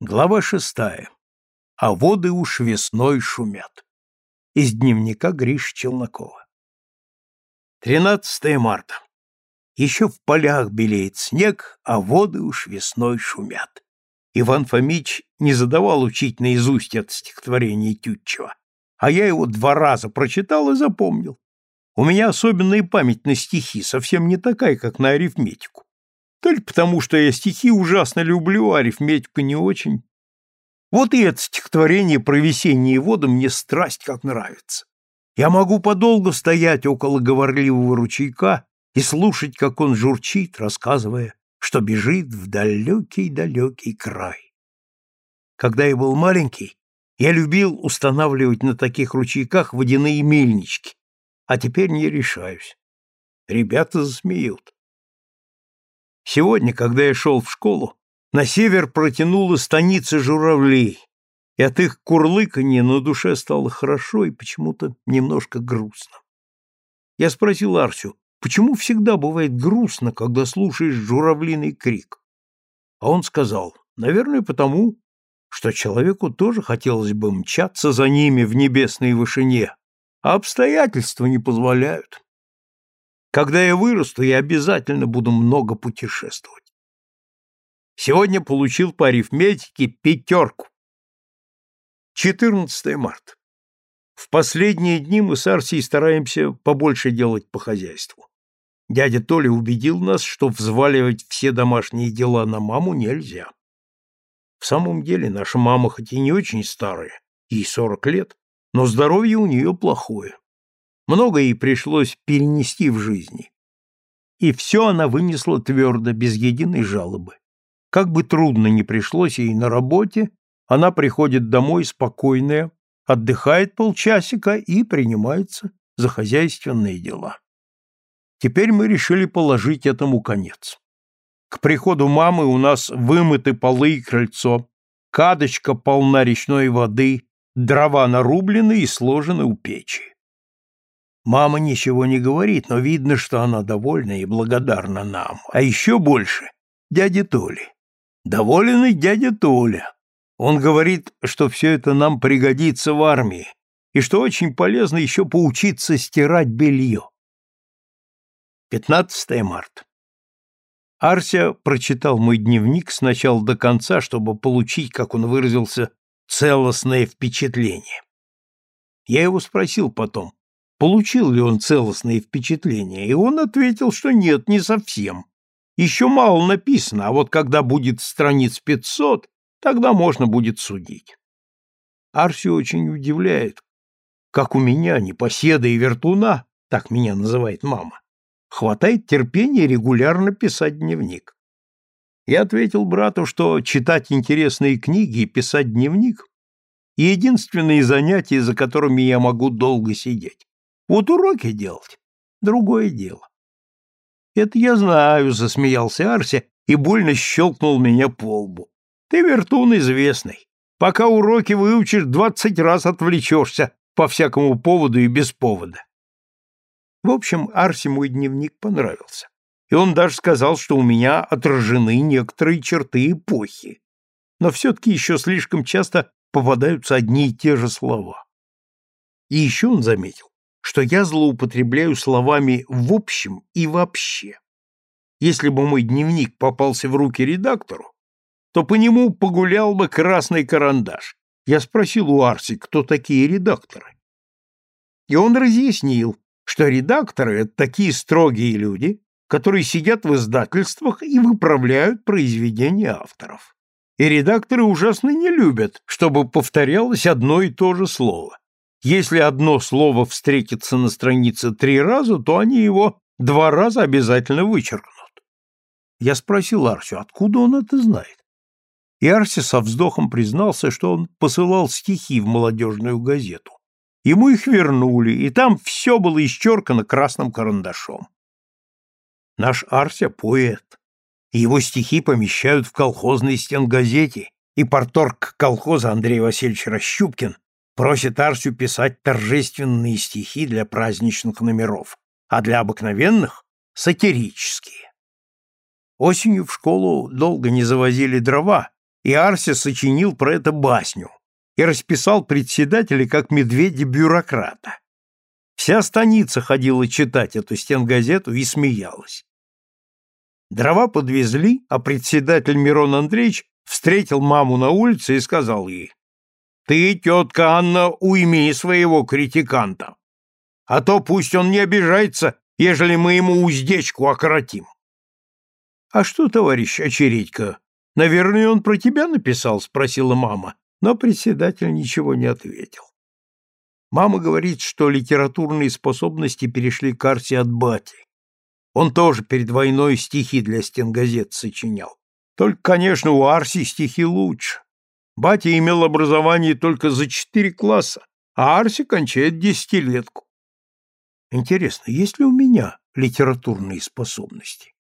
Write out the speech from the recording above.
Глава шестая. А воды уж весной шумят. Из дневника Гриш Челнокова. 13 марта. Еще в полях белеет снег, а воды уж весной шумят. Иван Фомич не задавал учить наизусть это стихотворение Тютчева, а я его два раза прочитал и запомнил. У меня особенная память на стихи, совсем не такая, как на арифметику. Только потому, что я стихи ужасно люблю, а арифметику не очень. Вот и это стихотворение про весенние воды мне страсть как нравится. Я могу подолгу стоять около говорливого ручейка и слушать, как он журчит, рассказывая, что бежит в далекий-далекий край. Когда я был маленький, я любил устанавливать на таких ручейках водяные мельнички, а теперь не решаюсь. Ребята засмеют. Сегодня, когда я шел в школу, на север протянула станица журавлей, и от их курлыканья на душе стало хорошо и почему-то немножко грустно. Я спросил Арсю, почему всегда бывает грустно, когда слушаешь журавлиный крик? А он сказал, наверное, потому, что человеку тоже хотелось бы мчаться за ними в небесной вышине, а обстоятельства не позволяют. Когда я вырасту, я обязательно буду много путешествовать. Сегодня получил по арифметике пятерку. 14 марта. В последние дни мы с Арсией стараемся побольше делать по хозяйству. Дядя Толя убедил нас, что взваливать все домашние дела на маму нельзя. В самом деле, наша мама хоть и не очень старая, ей 40 лет, но здоровье у нее плохое. Много ей пришлось перенести в жизни. И все она вынесла твердо, без единой жалобы. Как бы трудно ни пришлось ей на работе, она приходит домой спокойная, отдыхает полчасика и принимается за хозяйственные дела. Теперь мы решили положить этому конец. К приходу мамы у нас вымыты полы и крыльцо, кадочка полна речной воды, Дрова нарублены и сложены у печи. Мама ничего не говорит, но видно, что она довольна и благодарна нам. А еще больше — дяде Толе. Доволен и дядя Толя. Он говорит, что все это нам пригодится в армии, и что очень полезно еще поучиться стирать белье. 15 марта. Арся прочитал мой дневник с начала до конца, чтобы получить, как он выразился, целостное впечатление. Я его спросил потом, получил ли он целостное впечатление, и он ответил, что нет, не совсем. Еще мало написано, а вот когда будет страниц пятьсот, тогда можно будет судить. Арсию очень удивляет, как у меня, непоседа и вертуна, так меня называет мама, хватает терпения регулярно писать дневник. Я ответил брату, что читать интересные книги и писать дневник — единственные занятия, за которыми я могу долго сидеть. Вот уроки делать — другое дело. «Это я знаю», — засмеялся Арся и больно щелкнул меня по лбу. «Ты вертун известный. Пока уроки выучишь, двадцать раз отвлечешься по всякому поводу и без повода». В общем, Арсе мой дневник понравился и он даже сказал, что у меня отражены некоторые черты эпохи, но все-таки еще слишком часто попадаются одни и те же слова. И еще он заметил, что я злоупотребляю словами «в общем» и «вообще». Если бы мой дневник попался в руки редактору, то по нему погулял бы красный карандаш. Я спросил у Арси, кто такие редакторы. И он разъяснил, что редакторы — это такие строгие люди, которые сидят в издательствах и выправляют произведения авторов. И редакторы ужасно не любят, чтобы повторялось одно и то же слово. Если одно слово встретится на странице три раза, то они его два раза обязательно вычеркнут. Я спросил Арсю, откуда он это знает. И Арси со вздохом признался, что он посылал стихи в молодежную газету. Ему их вернули, и там все было исчеркано красным карандашом. Наш Арся — поэт. Его стихи помещают в колхозной стенгазете, и порторг колхоза Андрей Васильевич Рощупкин просит Арсю писать торжественные стихи для праздничных номеров, а для обыкновенных — сатирические. Осенью в школу долго не завозили дрова, и Арси сочинил про это басню и расписал председателя как медведя-бюрократа. Вся станица ходила читать эту стенгазету и смеялась. Дрова подвезли, а председатель Мирон Андреевич встретил маму на улице и сказал ей, «Ты, тетка Анна, уйми своего критиканта, а то пусть он не обижается, ежели мы ему уздечку окоротим». «А что, товарищ Очередько, наверное, он про тебя написал?» — спросила мама, но председатель ничего не ответил. Мама говорит, что литературные способности перешли к Арсе от бати. Он тоже перед войной стихи для стенгазет сочинял. Только, конечно, у Арси стихи лучше. Батя имел образование только за четыре класса, а Арси кончает десятилетку. Интересно, есть ли у меня литературные способности?